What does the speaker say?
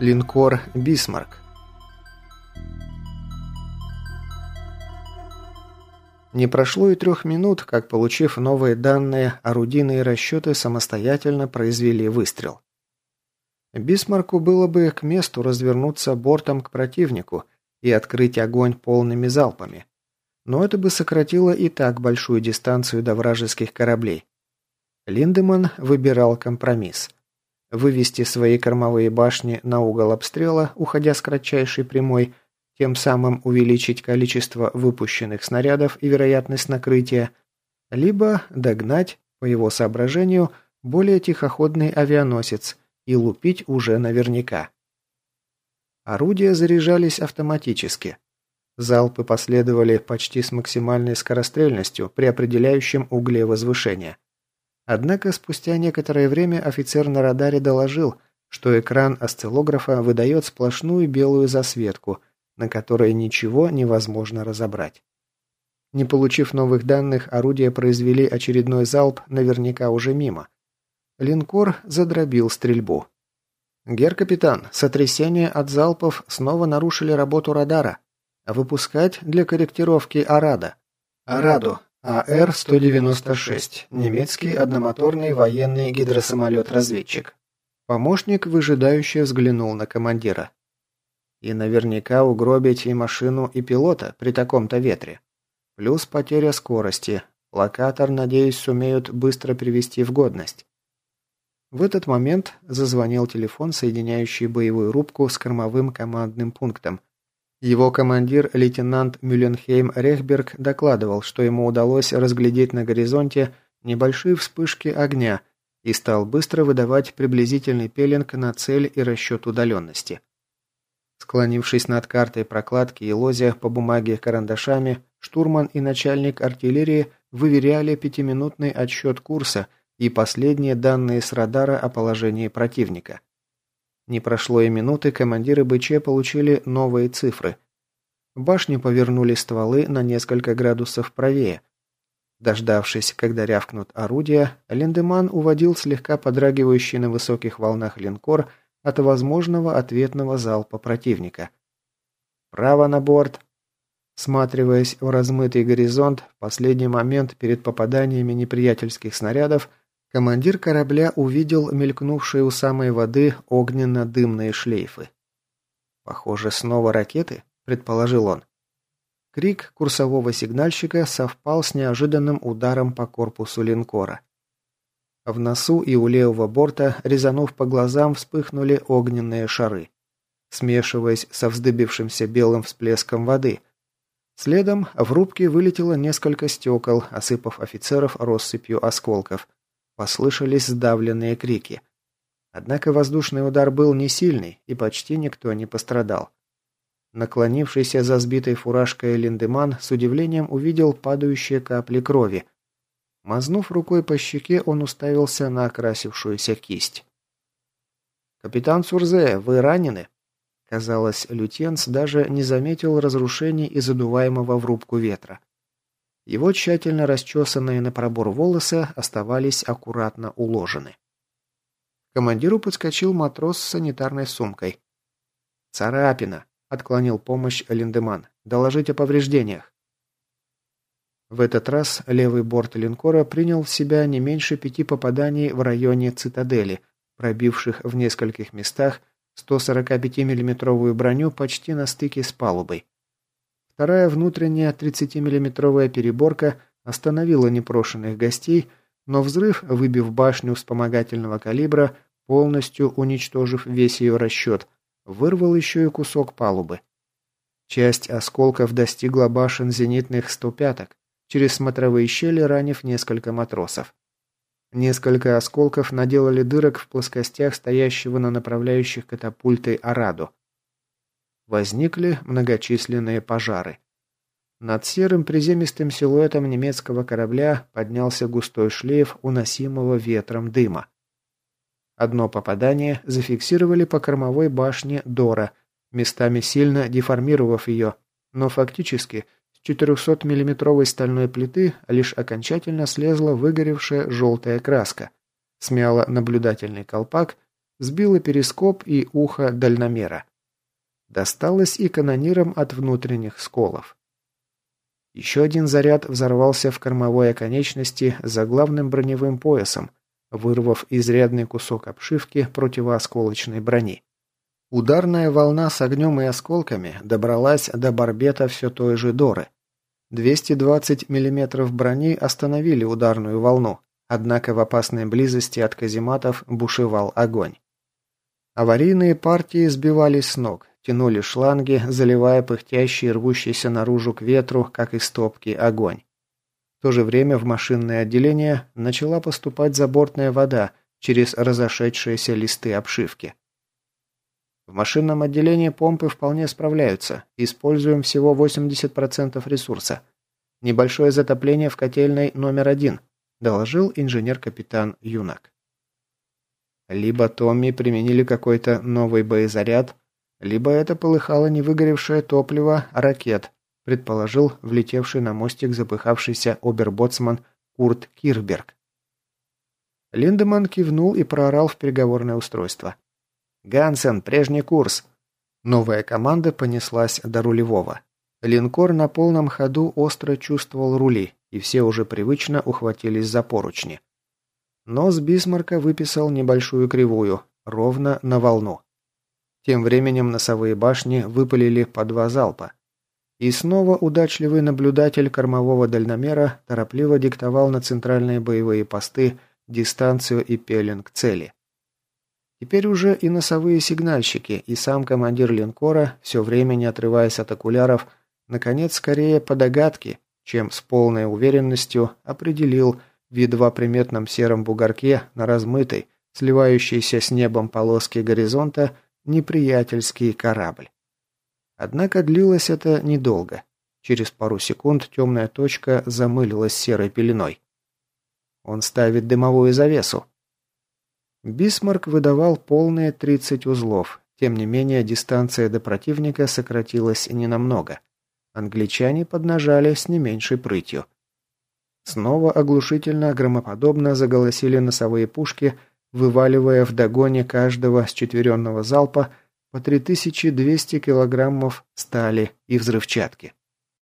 Линкор «Бисмарк». Не прошло и трех минут, как, получив новые данные, орудийные расчеты самостоятельно произвели выстрел. Бисмарку было бы к месту развернуться бортом к противнику и открыть огонь полными залпами. Но это бы сократило и так большую дистанцию до вражеских кораблей. Линдеман выбирал компромисс. Вывести свои кормовые башни на угол обстрела, уходя с кратчайшей прямой, тем самым увеличить количество выпущенных снарядов и вероятность накрытия, либо догнать, по его соображению, более тихоходный авианосец и лупить уже наверняка. Орудия заряжались автоматически. Залпы последовали почти с максимальной скорострельностью при определяющем угле возвышения. Однако спустя некоторое время офицер на радаре доложил, что экран осциллографа выдает сплошную белую засветку, на которой ничего невозможно разобрать. Не получив новых данных, орудия произвели очередной залп, наверняка уже мимо. Линкор задробил стрельбу. «Гер-капитан, сотрясения от залпов снова нарушили работу радара. Выпускать для корректировки Арада». «Араду. АР-196. Немецкий одномоторный военный гидросамолет-разведчик». Помощник выжидающе взглянул на командира. «И наверняка угробить и машину, и пилота при таком-то ветре. Плюс потеря скорости. Локатор, надеюсь, сумеют быстро привести в годность». В этот момент зазвонил телефон, соединяющий боевую рубку с кормовым командным пунктом – его командир, лейтенант Мюлленхейм Рехберг, докладывал, что ему удалось разглядеть на горизонте небольшие вспышки огня и стал быстро выдавать приблизительный пеленг на цель и расчет удаленности. Склонившись над картой прокладки и лозя по бумаге карандашами, штурман и начальник артиллерии выверяли пятиминутный отсчет курса и последние данные с радара о положении противника. Не прошло и минуты, командиры БЧ получили новые цифры. Башни повернули стволы на несколько градусов правее. Дождавшись, когда рявкнут орудия, Линдеман уводил слегка подрагивающий на высоких волнах линкор от возможного ответного залпа противника. «Право на борт!» Сматриваясь в размытый горизонт, в последний момент перед попаданиями неприятельских снарядов – Командир корабля увидел мелькнувшие у самой воды огненно-дымные шлейфы. «Похоже, снова ракеты?» – предположил он. Крик курсового сигнальщика совпал с неожиданным ударом по корпусу линкора. В носу и у левого борта, резанув по глазам, вспыхнули огненные шары, смешиваясь со вздыбившимся белым всплеском воды. Следом в рубке вылетело несколько стекол, осыпав офицеров россыпью осколков – Послышались сдавленные крики. Однако воздушный удар был не сильный, и почти никто не пострадал. Наклонившийся за сбитой фуражкой Линдеман с удивлением увидел падающие капли крови. Мазнув рукой по щеке, он уставился на окрасившуюся кисть. «Капитан Сурзе, вы ранены?» Казалось, лютенц даже не заметил разрушений и задуваемого в рубку ветра. Его тщательно расчесанные на пробор волосы оставались аккуратно уложены. К командиру подскочил матрос с санитарной сумкой. «Царапина!» – отклонил помощь Линдеман. «Доложить о повреждениях». В этот раз левый борт линкора принял в себя не меньше пяти попаданий в районе цитадели, пробивших в нескольких местах 145 миллиметровую броню почти на стыке с палубой. Вторая внутренняя 30-миллиметровая переборка остановила непрошенных гостей, но взрыв, выбив башню вспомогательного калибра, полностью уничтожив весь ее расчет, вырвал еще и кусок палубы. Часть осколков достигла башен зенитных стопяток, через смотровые щели ранив несколько матросов. Несколько осколков наделали дырок в плоскостях стоящего на направляющих катапультой Араду возникли многочисленные пожары. Над серым приземистым силуэтом немецкого корабля поднялся густой шлейф уносимого ветром дыма. Одно попадание зафиксировали по кормовой башне Дора, местами сильно деформировав ее, но фактически с 400-миллиметровой стальной плиты лишь окончательно слезла выгоревшая желтая краска, смяла наблюдательный колпак сбило перископ и ухо дальномера. Досталось и канонирам от внутренних сколов. Еще один заряд взорвался в кормовой оконечности за главным броневым поясом, вырвав изрядный кусок обшивки противоосколочной брони. Ударная волна с огнем и осколками добралась до барбета все той же Доры. 220 мм брони остановили ударную волну, однако в опасной близости от казематов бушевал огонь. Аварийные партии сбивались с ног, тянули шланги, заливая пыхтящий и рвущийся наружу к ветру, как из топки, огонь. В то же время в машинное отделение начала поступать забортная вода через разошедшиеся листы обшивки. В машинном отделении помпы вполне справляются. Используем всего 80% ресурса. Небольшое затопление в котельной номер один, доложил инженер-капитан Юнак. Либо Томми применили какой-то новый боезаряд, либо это полыхало невыгоревшее топливо ракет, предположил влетевший на мостик запыхавшийся обербоцман Курт Кирберг. Линдеман кивнул и проорал в переговорное устройство. «Гансен, прежний курс!» Новая команда понеслась до рулевого. Линкор на полном ходу остро чувствовал рули, и все уже привычно ухватились за поручни. Нос Бисмарка выписал небольшую кривую, ровно на волну. Тем временем носовые башни выпалили по два залпа. И снова удачливый наблюдатель кормового дальномера торопливо диктовал на центральные боевые посты дистанцию и пеленг цели. Теперь уже и носовые сигнальщики, и сам командир линкора, все время не отрываясь от окуляров, наконец скорее по догадке, чем с полной уверенностью определил в едва приметном сером бугорке на размытой, сливающейся с небом полоске горизонта, неприятельский корабль. Однако длилось это недолго. Через пару секунд темная точка замылилась серой пеленой. Он ставит дымовую завесу, Бисмарк выдавал полные 30 узлов. Тем не менее, дистанция до противника сократилась ненамного. Англичане поднажали с не меньшей прытью. Снова оглушительно громоподобно заголосили носовые пушки, вываливая в догоне каждого с четверенного залпа по 3200 килограммов стали и взрывчатки.